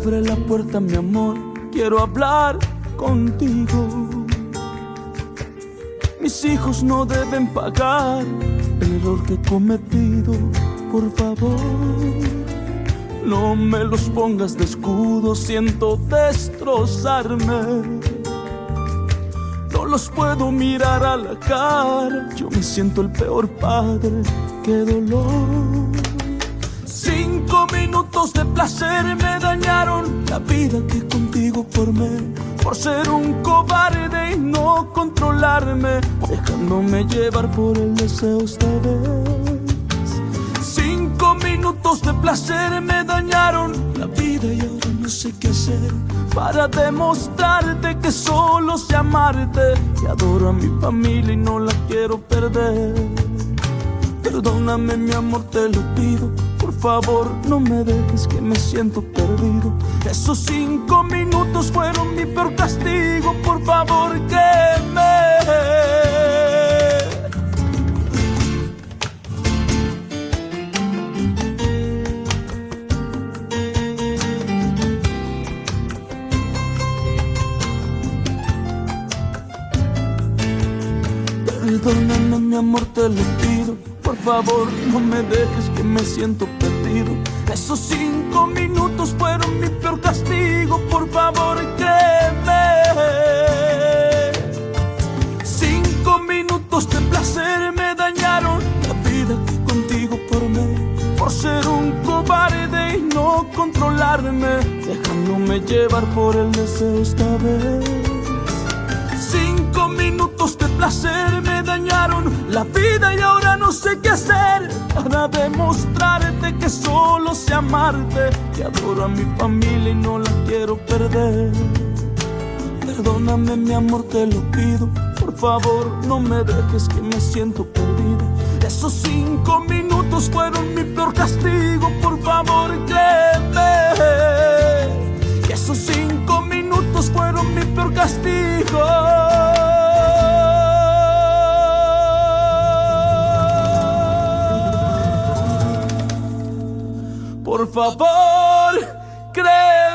puerta, mi amor, quiero hablar contigo. Mis hijos no deben pagar el error que he cometido, por favor. No me los pongas de escudo, siento destrozarme. No los puedo mirar a la cara, yo me siento el peor padre, qué dolor. Cinco minutos de placer me dañaron la Por ser un cobarde y no controlarme, dejándome llevar por el deseo esta vez. Cinco minutos de placer me dañaron la vida y ahora no sé qué hacer para demostrarte que solo sé amarte. Y adoro a mi familia y no la quiero perder. Perdóname mi amor, te lo pido. Por favor, no me dejes que me siento perdido. Esos cinco minutos fueron mi peor castigo. Por favor, que me Perdóname mi amor, te lo pido. Favor, no me dejes que me siento perdido. Esos cinco minutos fueron mi peor castigo. Por favor, créeme. Cinco minutos de placer me dañaron la vida que contigo formé. Por ser un cobarde y no controlarme, dejándome llevar por el deseo la vida y ahora no sé qué hacer para demostrarte que solo sé amarte, que adoro a mi familia y no la quiero perder. Perdóname mi amor, te lo pido, por favor no me dejes que me siento perdido. Esos cinco minutos fueron mi peor castigo, por favor créeme. Por favor, créeme.